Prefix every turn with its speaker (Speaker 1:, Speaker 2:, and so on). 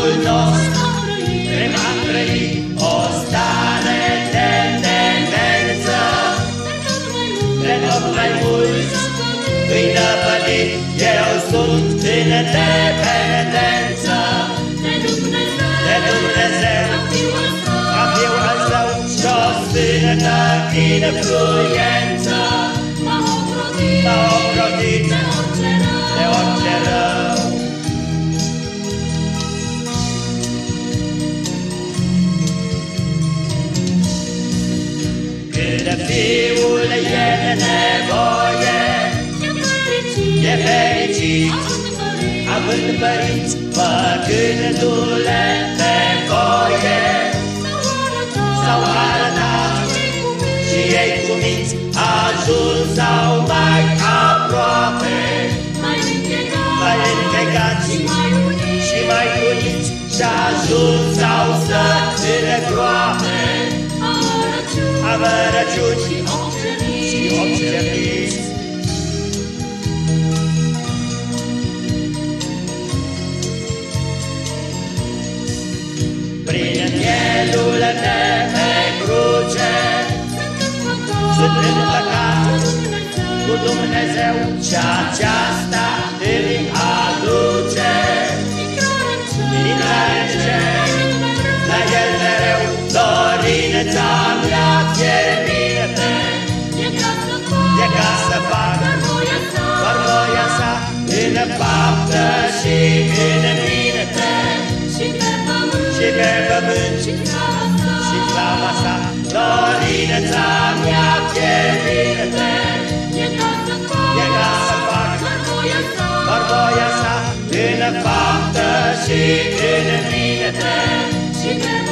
Speaker 1: capul nostru Vrem a trăi o stare de demență De tot mai mulți îi năpădit Eu sunt în dependență De Dumnezeu Ca fiul al său Și-o stânătă influență M-a ocrotit de Când fiul e de nevoie. E fericit Având părinți Făcându-le pe voie S-au arătat Și ei cu minți Ajuns sau mai aproape. Mai închegați și mai uniți Și ajuns sau să îngroape Amărăciuni și observiți Prin mielul de pe cruce Sunt împăcat cu Dumnezeu Și aceasta îmi aduce. Intrare în cer La El mereu dorința În faptă și în minte Și pe pământ și slava sa Dorința mea fierbinte E ca să fac doar voia sa În faptă și în minte Și pe pământ